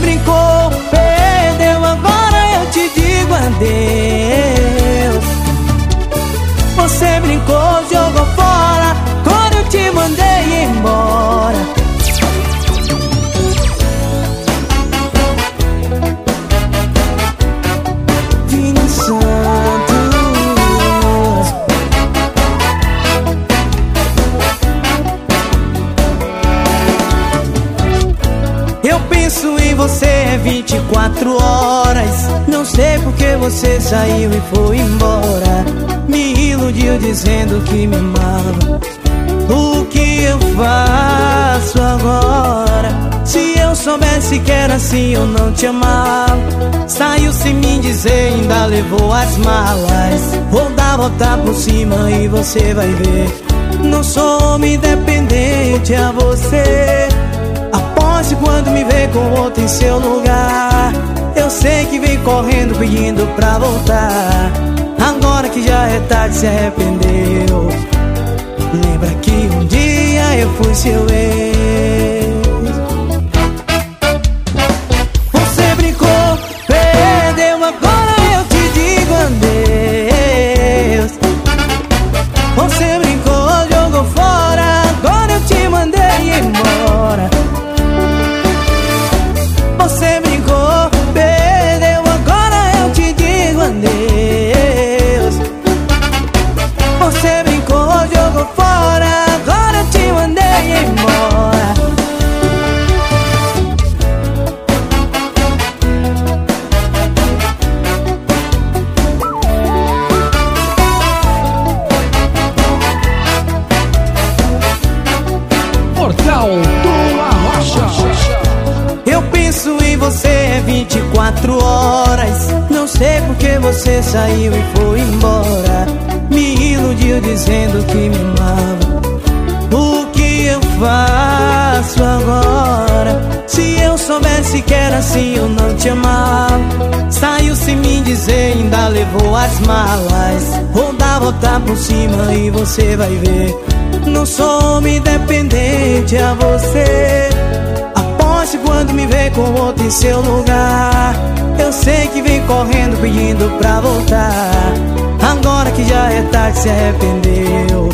Brincou, perdeu, agora eu te digo adeus. Você brincou, jogou fora, quando eu te mandei embora. Vini Santos. Eu penso em você 24 horas. Não sei por que você saiu e foi embora. Me iludiu dizendo que me amava. O que eu faço agora? Se eu soubesse que era assim, eu não te amava. Saiu sem me dizer, ainda levou as malas. Vou dar volta por cima e você vai ver. Não sou homem independente a você. Aposte quando me vê com outro em seu lugar. Eu sei que vem correndo pedindo pra voltar. Agora que já é tarde, se arrependeu. Lembra que um dia eu fui seu ex. Você brincou, perdeu, agora eu te digo adeus. Você brincou, Você brincou, você 24 horas. Não sei por que você saiu e foi embora. Me iludiu dizendo que me amava. O que eu faço agora? Se eu soubesse que era assim, eu não te amava. Saiu sem me dizer, ainda levou as malas. Vou dar volta por cima e você vai ver. Não sou homem independente a você. Aposte quando me vê com outro em seu lugar. Eu sei que vem correndo pedindo pra voltar. Agora que já é tarde, se arrependeu.